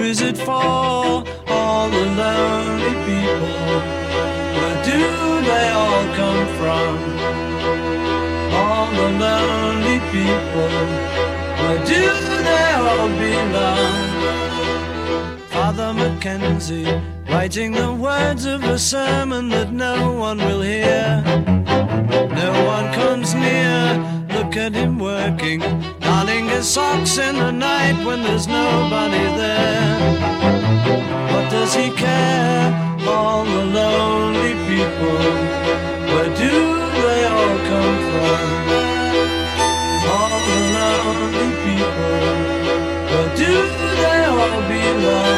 Is it for? All the lonely people. Where do they all come from? All the lonely people. Where do they all belong? Father McKenzie, writing the words of a sermon that no one will hear. No one comes near. Look at him working, darning his socks in the night when there's nobody there. People. Where do they all come from? All the lonely people. Where do they all belong?